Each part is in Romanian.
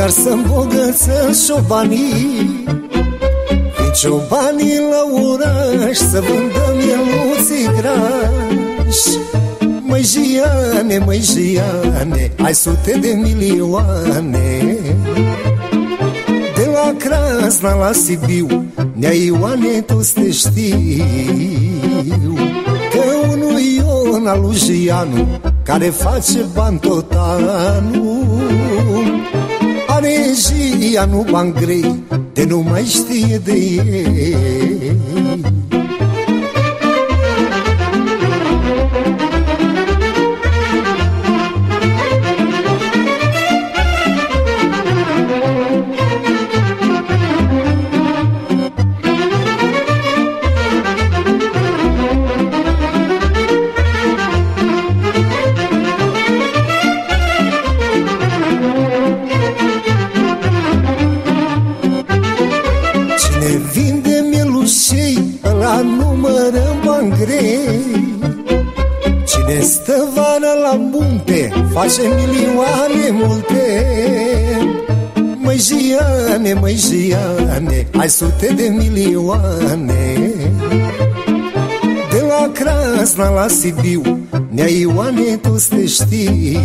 Iar să-mi bogăță șobanii. Vin ciobanii la oraș Să vândă mieluții grași. Măi Giane, măi Giane Ai sute de milioane. De la Crasna la Sibiu Nea Ioane, tu te știu. Că unul Ion al lui Gianu Care face bani tot anul. Are Gianu bani grei De nu mai știe de ei Cine vinde mielușei, ăla numără bani grei Cine stă vara la munte, face milioane multe. Măi Giane, măi Giane, ai sute de milioane. De la Crasna la Sibiu, Nea Ioane, tu te știu.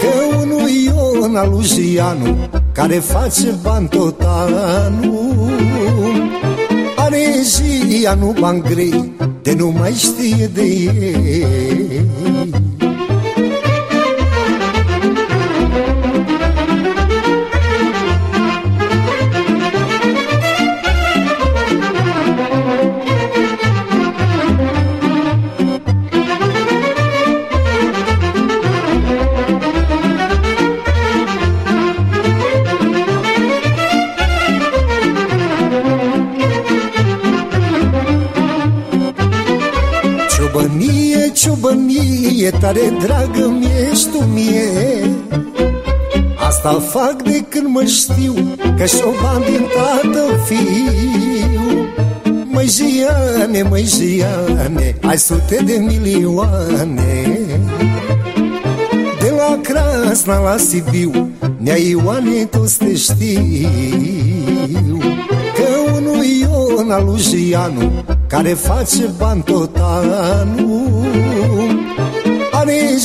Că unul Ion al lui Gianu Care face bani tot anul. Are Gianu bani grei De nu mai știe de ei Ciobănie, ciobănie, tare dragă mi-ești tu mie. Asta fac de când mă știu, că șoban din tată fiu. Măi Giane, măi Giane, ai sute de milioane. De la Crasna la Sibiu, Nea Ioane, tu te știu. Că unul Ion al lui Gianu Care face bani tot anul. Are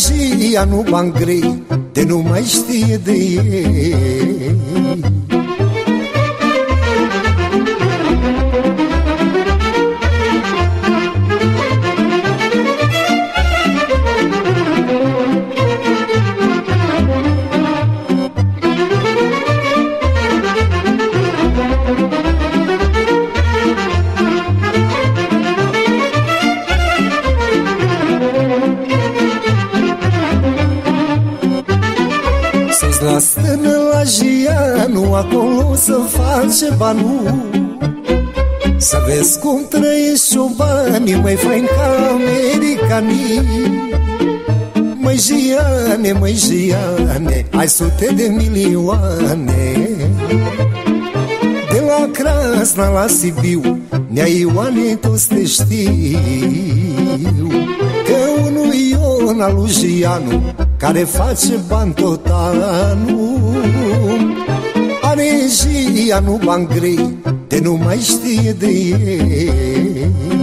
Gianu bani grei De nu mai știe de ei Să-ți la stână la Gianu Acolo să face banul Să vezi cum trăiești banii Mai fain ca americanii. Măi Giane, măi Giane Ai sute de milioane. De la Crasna la Sibiu Nea Ioane, tu te știu Că unul Ion al lui Gianu Care face bani tot anul. Are Gianu bani grei De nu mai știe de ei